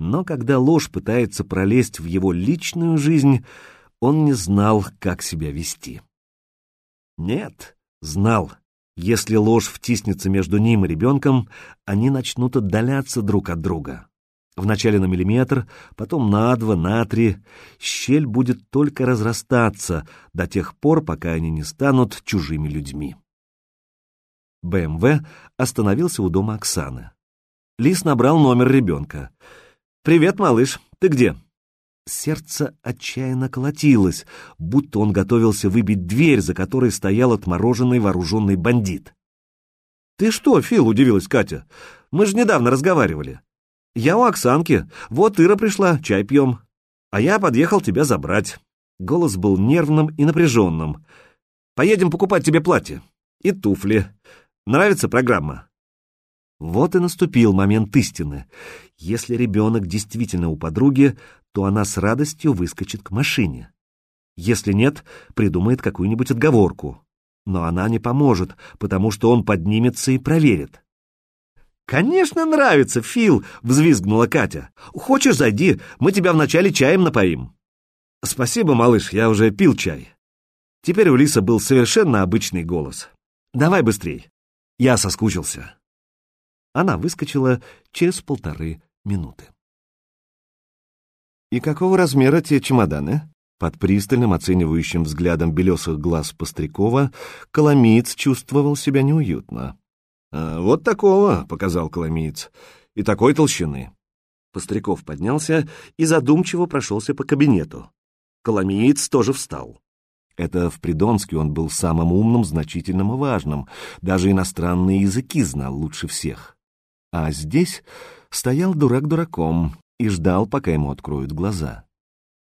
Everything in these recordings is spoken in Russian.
Но когда ложь пытается пролезть в его личную жизнь, он не знал, как себя вести. Нет, знал. Если ложь втиснется между ним и ребенком, они начнут отдаляться друг от друга. Вначале на миллиметр, потом на два, на три. Щель будет только разрастаться до тех пор, пока они не станут чужими людьми. БМВ остановился у дома Оксаны. Лис набрал номер ребенка. «Привет, малыш, ты где?» Сердце отчаянно колотилось, будто он готовился выбить дверь, за которой стоял отмороженный вооруженный бандит. «Ты что, Фил?» — удивилась Катя. «Мы же недавно разговаривали. Я у Оксанки. Вот Ира пришла, чай пьем. А я подъехал тебя забрать». Голос был нервным и напряженным. «Поедем покупать тебе платье. И туфли. Нравится программа?» Вот и наступил момент истины. Если ребенок действительно у подруги, то она с радостью выскочит к машине. Если нет, придумает какую-нибудь отговорку. Но она не поможет, потому что он поднимется и проверит. «Конечно нравится, Фил!» — взвизгнула Катя. «Хочешь, зайди, мы тебя вначале чаем напоим». «Спасибо, малыш, я уже пил чай». Теперь у Лиса был совершенно обычный голос. «Давай быстрей. Я соскучился». Она выскочила через полторы минуты. «И какого размера те чемоданы?» Под пристальным оценивающим взглядом белесых глаз Пострякова Коломиец чувствовал себя неуютно. «А, «Вот такого», — показал Коломиец, — «и такой толщины». Постряков поднялся и задумчиво прошелся по кабинету. Коломиец тоже встал. Это в Придонске он был самым умным, значительным и важным, даже иностранные языки знал лучше всех. А здесь стоял дурак дураком и ждал, пока ему откроют глаза.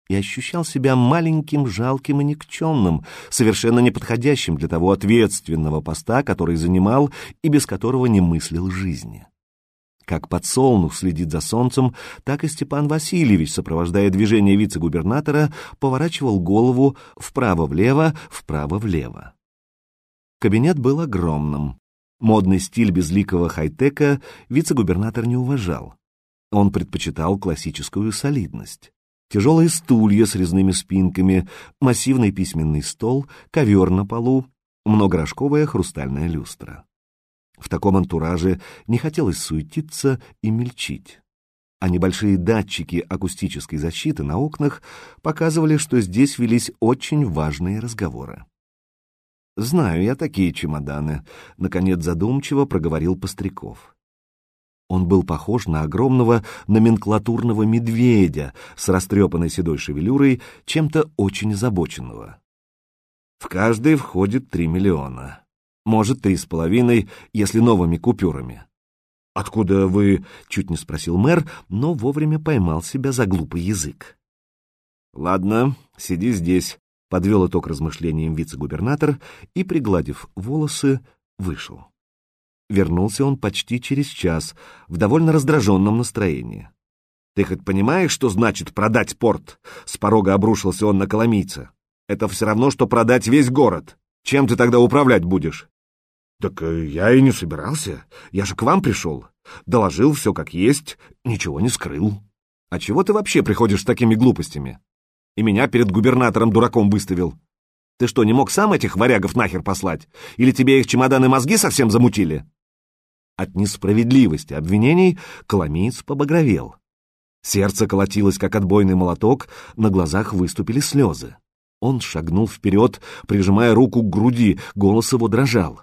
И ощущал себя маленьким, жалким и никчемным, совершенно неподходящим для того ответственного поста, который занимал и без которого не мыслил жизни. Как подсолнух следит за солнцем, так и Степан Васильевич, сопровождая движение вице-губернатора, поворачивал голову вправо-влево, вправо-влево. Кабинет был огромным. Модный стиль безликого хай-тека вице-губернатор не уважал. Он предпочитал классическую солидность. Тяжелые стулья с резными спинками, массивный письменный стол, ковер на полу, многорожковая хрустальная люстра. В таком антураже не хотелось суетиться и мельчить. А небольшие датчики акустической защиты на окнах показывали, что здесь велись очень важные разговоры. «Знаю я такие чемоданы», — наконец задумчиво проговорил Постряков. Он был похож на огромного номенклатурного медведя с растрепанной седой шевелюрой, чем-то очень озабоченного. В каждый входит три миллиона. Может, три с половиной, если новыми купюрами. «Откуда вы?» — чуть не спросил мэр, но вовремя поймал себя за глупый язык. «Ладно, сиди здесь», подвел итог размышлениям вице-губернатор и, пригладив волосы, вышел. Вернулся он почти через час, в довольно раздраженном настроении. «Ты хоть понимаешь, что значит продать порт?» С порога обрушился он на коломийца. «Это все равно, что продать весь город. Чем ты тогда управлять будешь?» «Так э, я и не собирался. Я же к вам пришел. Доложил все как есть, ничего не скрыл. А чего ты вообще приходишь с такими глупостями? И меня перед губернатором дураком выставил. Ты что, не мог сам этих варягов нахер послать? Или тебе их чемоданы мозги совсем замутили?» От несправедливости обвинений Коломиец побагровел. Сердце колотилось, как отбойный молоток, на глазах выступили слезы. Он шагнул вперед, прижимая руку к груди, голос его дрожал.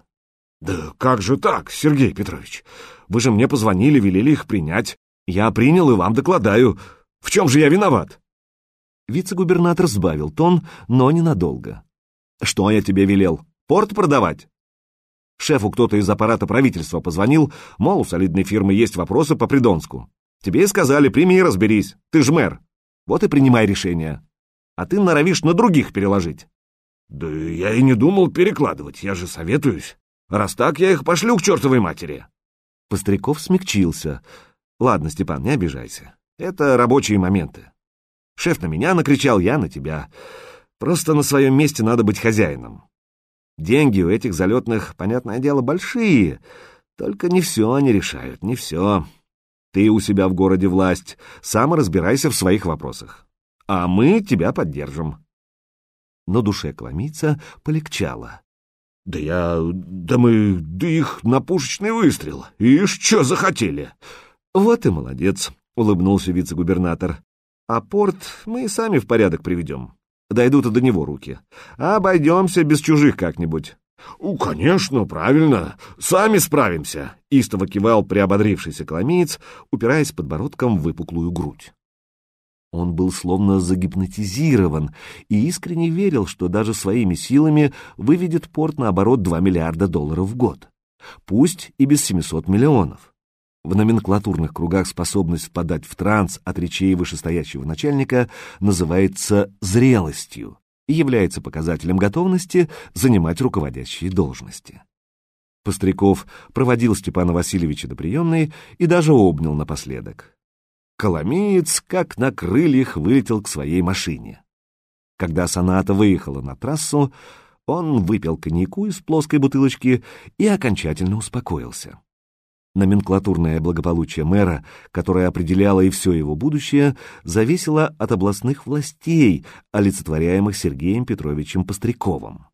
«Да как же так, Сергей Петрович? Вы же мне позвонили, велели их принять. Я принял и вам докладаю. В чем же я виноват?» Вице-губернатор сбавил тон, но ненадолго. «Что я тебе велел? Порт продавать?» Шефу кто-то из аппарата правительства позвонил, мол, у солидной фирмы есть вопросы по Придонску. Тебе и сказали, прими и разберись, ты ж мэр. Вот и принимай решение. А ты норовишь на других переложить. Да я и не думал перекладывать, я же советуюсь. Раз так, я их пошлю к чертовой матери. Постряков смягчился. Ладно, Степан, не обижайся. Это рабочие моменты. Шеф на меня накричал, я на тебя. Просто на своем месте надо быть хозяином. Деньги у этих залетных, понятное дело, большие, только не все они решают, не все. Ты у себя в городе власть, сам разбирайся в своих вопросах. А мы тебя поддержим. Но душе кламийца полегчало. Да я... да мы... да их на пушечный выстрел. Ишь, что захотели? Вот и молодец, улыбнулся вице-губернатор. А порт мы сами в порядок приведем. Дойдут и до него руки. Обойдемся без чужих как-нибудь. «У, конечно, правильно. Сами справимся», — истово кивал приободрившийся коломеец, упираясь подбородком в выпуклую грудь. Он был словно загипнотизирован и искренне верил, что даже своими силами выведет порт на оборот 2 миллиарда долларов в год. Пусть и без 700 миллионов. В номенклатурных кругах способность впадать в транс от речей вышестоящего начальника называется зрелостью и является показателем готовности занимать руководящие должности. Постряков проводил Степана Васильевича до приемной и даже обнял напоследок. Коломеец, как на крыльях, вылетел к своей машине. Когда соната выехала на трассу, он выпил коньяку из плоской бутылочки и окончательно успокоился. Номенклатурное благополучие мэра, которое определяло и все его будущее, зависело от областных властей, олицетворяемых Сергеем Петровичем Постряковым.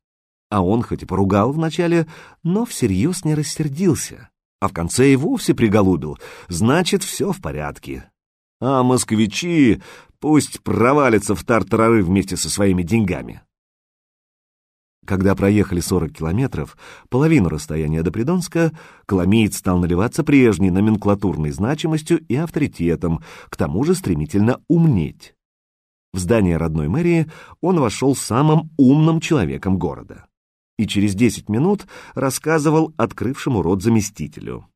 А он хоть и поругал вначале, но всерьез не рассердился, а в конце и вовсе приголубил, значит, все в порядке, а москвичи пусть провалятся в тартарары вместе со своими деньгами. Когда проехали 40 километров, половину расстояния до Придонска, Коломеец стал наливаться прежней номенклатурной значимостью и авторитетом, к тому же стремительно умнеть. В здание родной мэрии он вошел самым умным человеком города и через 10 минут рассказывал открывшему рот заместителю.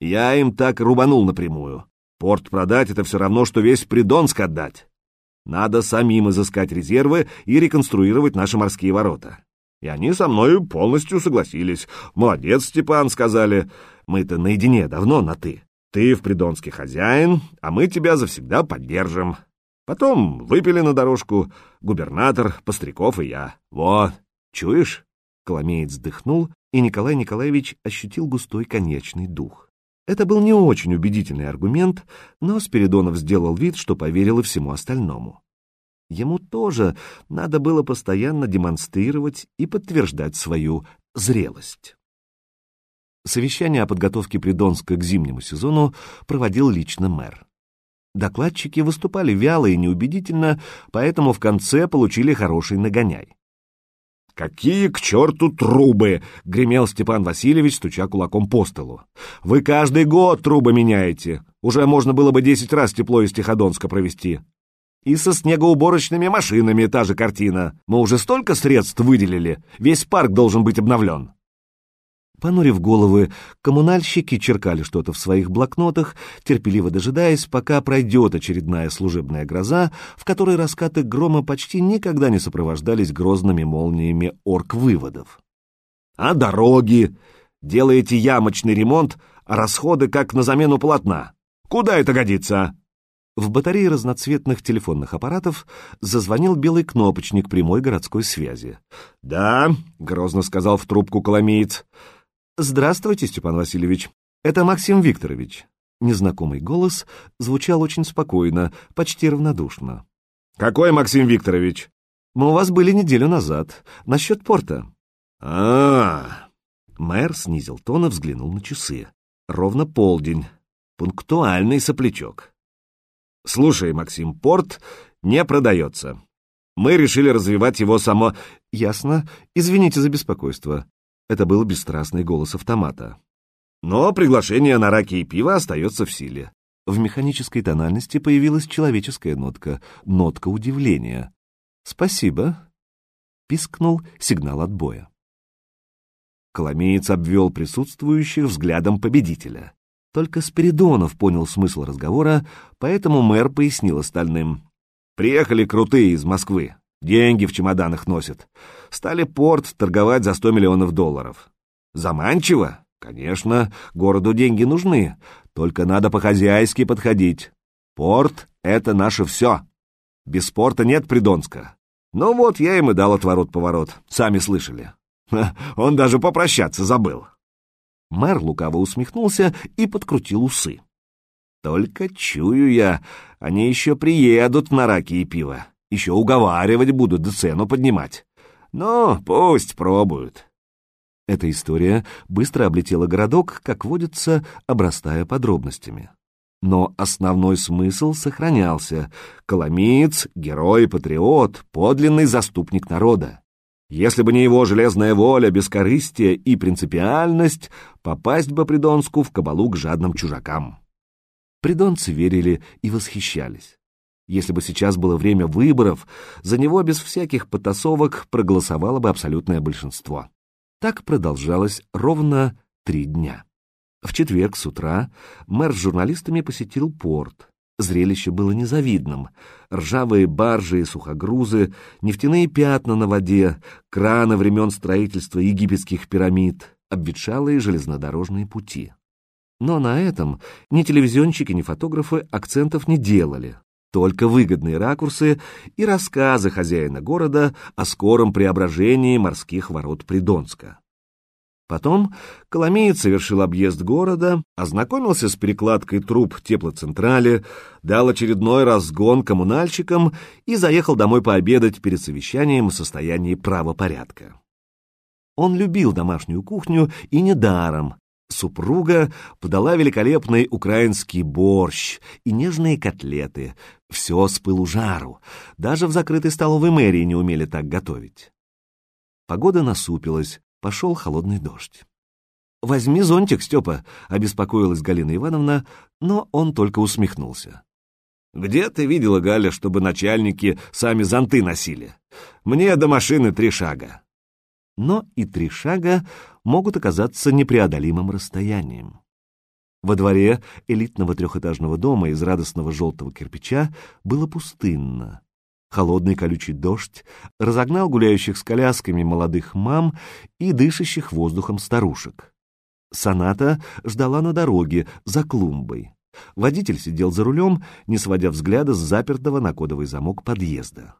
«Я им так рубанул напрямую. Порт продать — это все равно, что весь Придонск отдать. Надо самим изыскать резервы и реконструировать наши морские ворота. И они со мной полностью согласились. Молодец, Степан, сказали. Мы-то наедине давно на «ты». Ты в Придонске хозяин, а мы тебя завсегда поддержим. Потом выпили на дорожку губернатор, Постряков и я. Вот, чуешь?» Коломеец вздохнул, и Николай Николаевич ощутил густой конечный дух. Это был не очень убедительный аргумент, но Спиридонов сделал вид, что поверил и всему остальному. Ему тоже надо было постоянно демонстрировать и подтверждать свою зрелость. Совещание о подготовке Придонска к зимнему сезону проводил лично мэр. Докладчики выступали вяло и неубедительно, поэтому в конце получили хороший нагоняй. «Какие к черту трубы!» — гремел Степан Васильевич, стуча кулаком по столу. «Вы каждый год трубы меняете. Уже можно было бы десять раз тепло из Тиходонска провести. И со снегоуборочными машинами та же картина. Мы уже столько средств выделили. Весь парк должен быть обновлен». Понурив головы, коммунальщики черкали что-то в своих блокнотах, терпеливо дожидаясь, пока пройдет очередная служебная гроза, в которой раскаты грома почти никогда не сопровождались грозными молниями орг-выводов. «А дороги? Делаете ямочный ремонт, а расходы как на замену полотна. Куда это годится?» В батарее разноцветных телефонных аппаратов зазвонил белый кнопочник прямой городской связи. «Да», — грозно сказал в трубку коломеец, — «Здравствуйте, Степан Васильевич. Это Максим Викторович». Незнакомый голос звучал очень спокойно, почти равнодушно. «Какой Максим Викторович?» «Мы у вас были неделю назад. Насчет порта». А, -а, а Мэр снизил тон и взглянул на часы. Ровно полдень. Пунктуальный соплячок. «Слушай, Максим, порт не продается. Мы решили развивать его само...» «Ясно. Извините за беспокойство. Это был бесстрастный голос автомата. Но приглашение на раки и пиво остается в силе. В механической тональности появилась человеческая нотка, нотка удивления. «Спасибо», — пискнул сигнал отбоя. Коломеец обвел присутствующих взглядом победителя. Только Спиридонов понял смысл разговора, поэтому мэр пояснил остальным. «Приехали крутые из Москвы. Деньги в чемоданах носят. Стали порт торговать за сто миллионов долларов. Заманчиво? Конечно, городу деньги нужны, только надо по-хозяйски подходить. Порт — это наше все. Без порта нет Придонска. Ну вот, я им и дал отворот-поворот, сами слышали. Он даже попрощаться забыл. Мэр лукаво усмехнулся и подкрутил усы. Только чую я, они еще приедут на раки и пиво. Еще уговаривать будут, да цену поднимать. Но пусть пробуют. Эта история быстро облетела городок, как водится, обрастая подробностями. Но основной смысл сохранялся. Коломиец — герой, патриот, подлинный заступник народа. Если бы не его железная воля, бескорыстие и принципиальность, попасть бы Придонску в кабалу к жадным чужакам. Придонцы верили и восхищались. Если бы сейчас было время выборов, за него без всяких потасовок проголосовало бы абсолютное большинство. Так продолжалось ровно три дня. В четверг с утра мэр с журналистами посетил порт. Зрелище было незавидным. Ржавые баржи и сухогрузы, нефтяные пятна на воде, краны времен строительства египетских пирамид, обветшалые железнодорожные пути. Но на этом ни телевизионщики, ни фотографы акцентов не делали. Только выгодные ракурсы и рассказы хозяина города о скором преображении морских ворот Придонска. Потом Коломеец совершил объезд города, ознакомился с перекладкой труб теплоцентрали, дал очередной разгон коммунальщикам и заехал домой пообедать перед совещанием о состоянии правопорядка. Он любил домашнюю кухню и недаром, Супруга подала великолепный украинский борщ и нежные котлеты. Все с пылу жару. Даже в закрытой столовой мэрии не умели так готовить. Погода насупилась, пошел холодный дождь. «Возьми зонтик, Степа», — обеспокоилась Галина Ивановна, но он только усмехнулся. «Где ты видела, Галя, чтобы начальники сами зонты носили? Мне до машины три шага» но и три шага могут оказаться непреодолимым расстоянием. Во дворе элитного трехэтажного дома из радостного желтого кирпича было пустынно. Холодный колючий дождь разогнал гуляющих с колясками молодых мам и дышащих воздухом старушек. Соната ждала на дороге, за клумбой. Водитель сидел за рулем, не сводя взгляда с запертого на кодовый замок подъезда.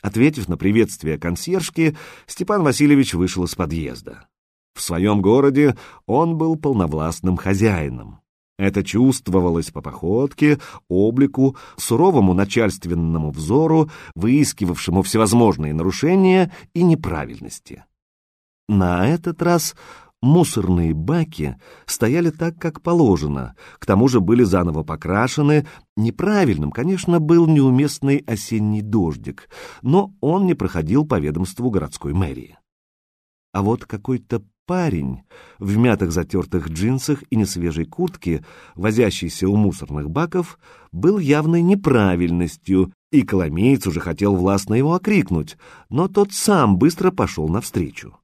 Ответив на приветствие консьержки, Степан Васильевич вышел из подъезда. В своем городе он был полновластным хозяином. Это чувствовалось по походке, облику, суровому начальственному взору, выискивавшему всевозможные нарушения и неправильности. На этот раз мусорные баки стояли так, как положено, к тому же были заново покрашены. Неправильным, конечно, был неуместный осенний дождик, но он не проходил по ведомству городской мэрии. А вот какой-то парень в мятых затертых джинсах и несвежей куртке, возящийся у мусорных баков, был явной неправильностью, и Коломеец уже хотел властно его окрикнуть, но тот сам быстро пошел навстречу.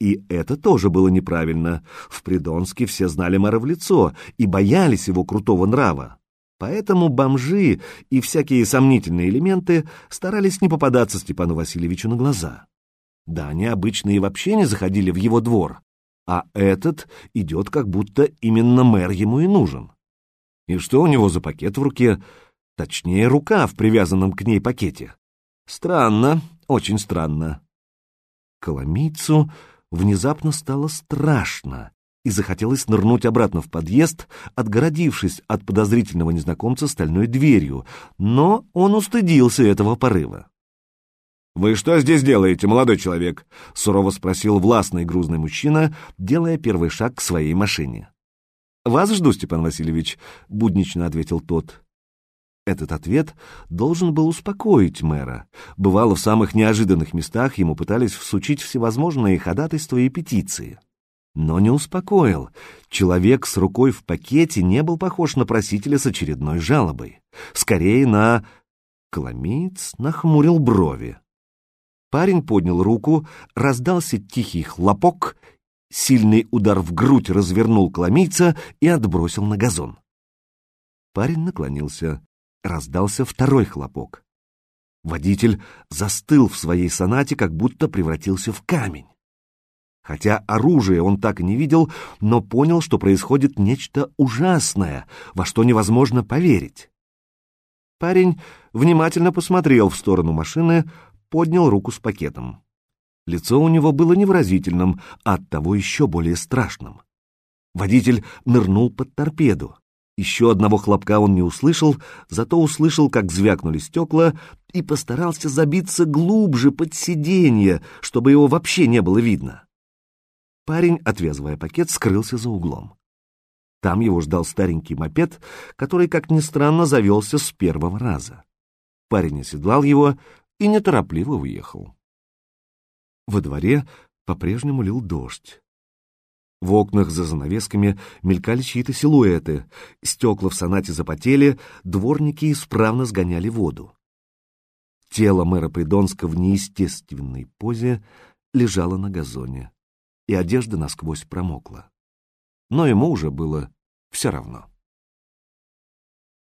И это тоже было неправильно. В Придонске все знали мэра в лицо и боялись его крутого нрава. Поэтому бомжи и всякие сомнительные элементы старались не попадаться Степану Васильевичу на глаза. Да, они обычно и вообще не заходили в его двор, а этот идет как будто именно мэр ему и нужен. И что у него за пакет в руке? Точнее, рука в привязанном к ней пакете. Странно, очень странно. Коломийцу внезапно стало страшно, и захотелось нырнуть обратно в подъезд, отгородившись от подозрительного незнакомца стальной дверью, но он устыдился этого порыва. «Вы что здесь делаете, молодой человек?» — сурово спросил властный грузный мужчина, делая первый шаг к своей машине. «Вас жду, Степан Васильевич», — буднично ответил тот. Этот ответ должен был успокоить мэра. Бывало, в самых неожиданных местах ему пытались всучить всевозможные ходатайства и петиции. Но не успокоил. Человек с рукой в пакете не был похож на просителя с очередной жалобой. Скорее на... Коломеец нахмурил брови. Парень поднял руку, раздался тихий хлопок, сильный удар в грудь развернул коломийца и отбросил на газон. Парень наклонился раздался второй хлопок. Водитель застыл в своей сонате, как будто превратился в камень. Хотя оружие он так и не видел, но понял, что происходит нечто ужасное, во что невозможно поверить. Парень внимательно посмотрел в сторону машины, поднял руку с пакетом. Лицо у него было невыразительным, а оттого еще более страшным. Водитель нырнул под торпеду. Еще одного хлопка он не услышал, зато услышал, как звякнули стекла, и постарался забиться глубже под сиденье, чтобы его вообще не было видно. Парень, отвязывая пакет, скрылся за углом. Там его ждал старенький мопед, который, как ни странно, завелся с первого раза. Парень оседлал его и неторопливо уехал. Во дворе по-прежнему лил дождь. В окнах за занавесками мелькали чьи-то силуэты, стекла в сонате запотели, дворники исправно сгоняли воду. Тело мэра Придонска в неестественной позе лежало на газоне, и одежда насквозь промокла. Но ему уже было все равно.